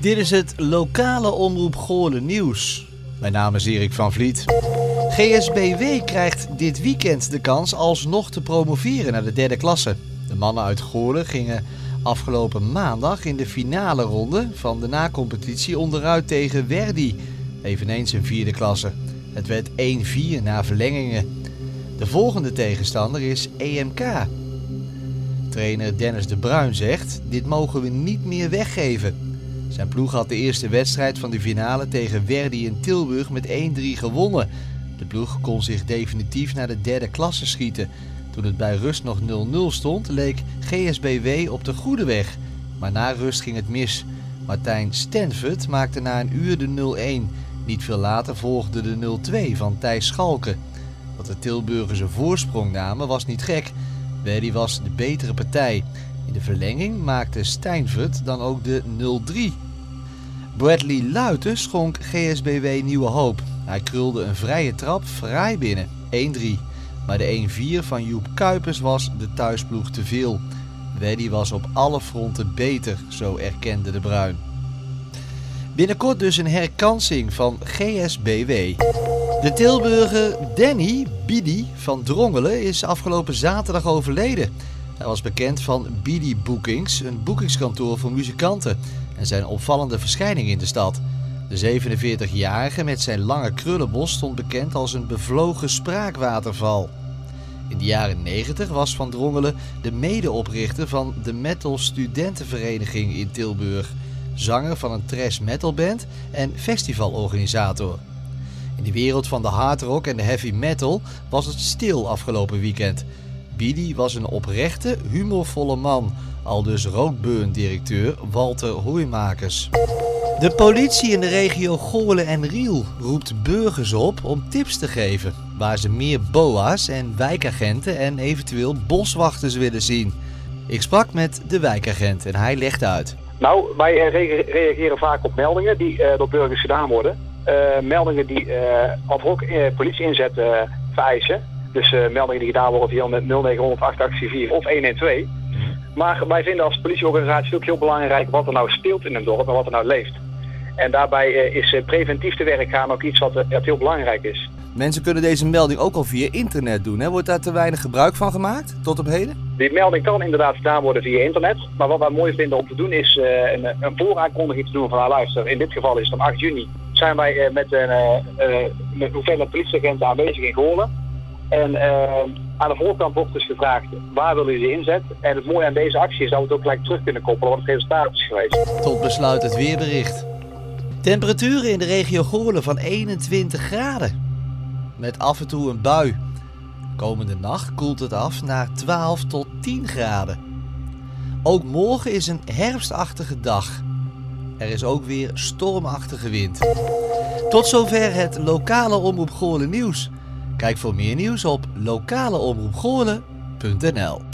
Dit is het lokale Omroep Goorlen nieuws. Mijn naam is Erik van Vliet. GSBW krijgt dit weekend de kans alsnog te promoveren naar de derde klasse. De mannen uit Goorlen gingen afgelopen maandag in de finale ronde van de nacompetitie onderuit tegen Verdi, eveneens in vierde klasse. Het werd 1-4 na verlengingen. De volgende tegenstander is EMK. Trainer Dennis de Bruin zegt: Dit mogen we niet meer weggeven. Zijn ploeg had de eerste wedstrijd van de finale tegen Verdi in Tilburg met 1-3 gewonnen. De ploeg kon zich definitief naar de derde klasse schieten. Toen het bij rust nog 0-0 stond, leek GSBW op de goede weg. Maar na rust ging het mis. Martijn Stenfut maakte na een uur de 0-1. Niet veel later volgde de 0-2 van Thijs Schalke. Dat de Tilburgers een voorsprong namen was niet gek. Verdi was de betere partij. In de verlenging maakte Steinfurt dan ook de 0-3. Bradley Luiten schonk GSBW nieuwe hoop. Hij krulde een vrije trap vrij binnen, 1-3. Maar de 1-4 van Joep Kuipers was de thuisploeg te veel. Verdi was op alle fronten beter, zo erkende de Bruin. Binnenkort dus een herkansing van GSBW. De Tilburger Danny Bidi van Drongelen is afgelopen zaterdag overleden. Hij was bekend van Bidi Bookings, een boekingskantoor voor muzikanten en zijn opvallende verschijning in de stad. De 47-jarige met zijn lange krullenbos stond bekend als een bevlogen spraakwaterval. In de jaren 90 was Van Drongelen de medeoprichter van de Metal Studentenvereniging in Tilburg, zanger van een trash metal band en festivalorganisator. In de wereld van de hardrock en de heavy metal was het stil afgelopen weekend. Bidi was een oprechte, humorvolle man, al dus Roodburn-directeur Walter Hoeimakers. De politie in de regio Goorlen en Riel roept burgers op om tips te geven waar ze meer boa's en wijkagenten en eventueel boswachters willen zien. Ik sprak met de wijkagent en hij legt uit. Nou, wij re- reageren vaak op meldingen die eh, door burgers gedaan worden. Eh, meldingen die eh ad hoc eh, politie-inzet eh, vereisen. Dus eh, meldingen die gedaan worden via 0900 884 of 112. Maar wij vinden als politieorganisatie ook heel belangrijk wat er nou speelt in een dorp en wat er nou leeft. En daarbij eh, is eh, preventief te werk gaan ook iets wat, wat heel belangrijk is. Mensen kunnen deze melding ook al via internet doen. Hè? Wordt daar te weinig gebruik van gemaakt tot op heden? Die melding kan inderdaad gedaan worden via internet. Maar wat wij mooi vinden om te doen is een, een vooraankondiging te doen van nou, luister. In dit geval is het op 8 juni. Zijn wij met een met hoeveelheid politieagenten aanwezig in Goorlen. En eh, aan de voorkant wordt dus gevraagd waar willen jullie inzet. En het mooie aan deze actie is dat we het ook gelijk terug kunnen koppelen wat het resultaat is geweest. Tot besluit het weerbericht. Temperaturen in de regio Goorlen van 21 graden. Met af en toe een bui. Komende nacht koelt het af naar 12 tot 10 graden. Ook morgen is een herfstachtige dag. Er is ook weer stormachtige wind. Tot zover het lokale Omroep Goorlen nieuws. Kijk voor meer nieuws op lokaleomroepgoorlen.nl